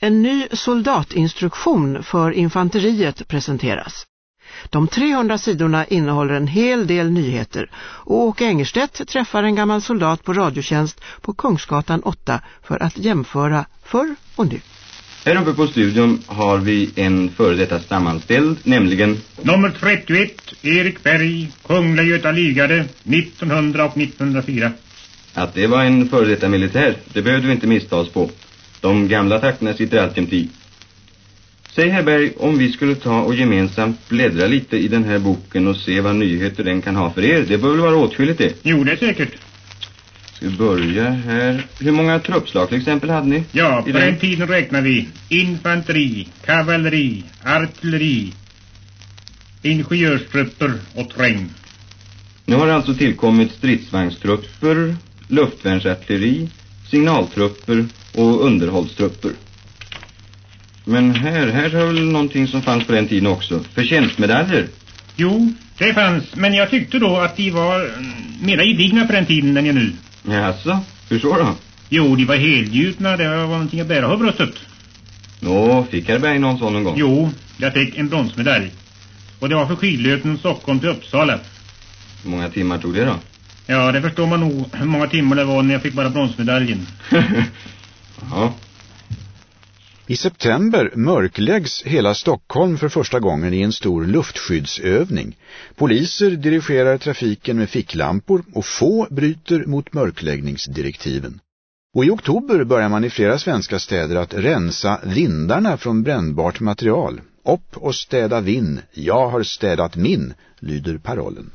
En ny soldatinstruktion för infanteriet presenteras. De 300 sidorna innehåller en hel del nyheter och Åke Engerstedt träffar en gammal soldat på radiotjänst på Kungsgatan 8 för att jämföra förr och nu. Här uppe på studion har vi en före detta stamanställd, nämligen... Nummer 31, Erik Berg, Kungliga Göta Livgarde, 1900 och 1904. Att det var en före detta militär, det behövde vi inte missta oss på. De gamla takterna sitter alltid i. Säg herr Berg, om vi skulle ta och gemensamt bläddra lite i den här boken och se vad nyheter den kan ha för er. Det bör väl vara åtskilligt det? Jo, det är säkert. Ska vi börja här? Hur många truppslag till exempel hade ni? Ja, på den tiden räknar vi infanteri, kavalleri, artilleri, ingenjörstrupper och träng. Nu har det alltså tillkommit stridsvagnstrupper, luftvärnsartilleri, signaltrupper och underhållstrupper. Men här, här har väl någonting som fanns på den tiden också. Förtjänstmedaljer. Jo, det fanns. Men jag tyckte då att de var mm, mera gedigna på den tiden än jag nu. Jaså, hur så då? Jo, de var helgjutna. Det var någonting att bära på bröstet. Nå, fick herr Berg någon sån någon gång? Jo, jag fick en bronsmedalj. Och det var för skidlöpningen Stockholm till Uppsala. Hur många timmar tog det då? Ja, det förstår man nog hur många timmar det var när jag fick bara bronsmedaljen. I september mörkläggs hela Stockholm för första gången i en stor luftskyddsövning. Poliser dirigerar trafiken med ficklampor och få bryter mot mörkläggningsdirektiven. Och i oktober börjar man i flera svenska städer att rensa vindarna från brännbart material. Upp och städa vinn, jag har städat min, lyder parollen.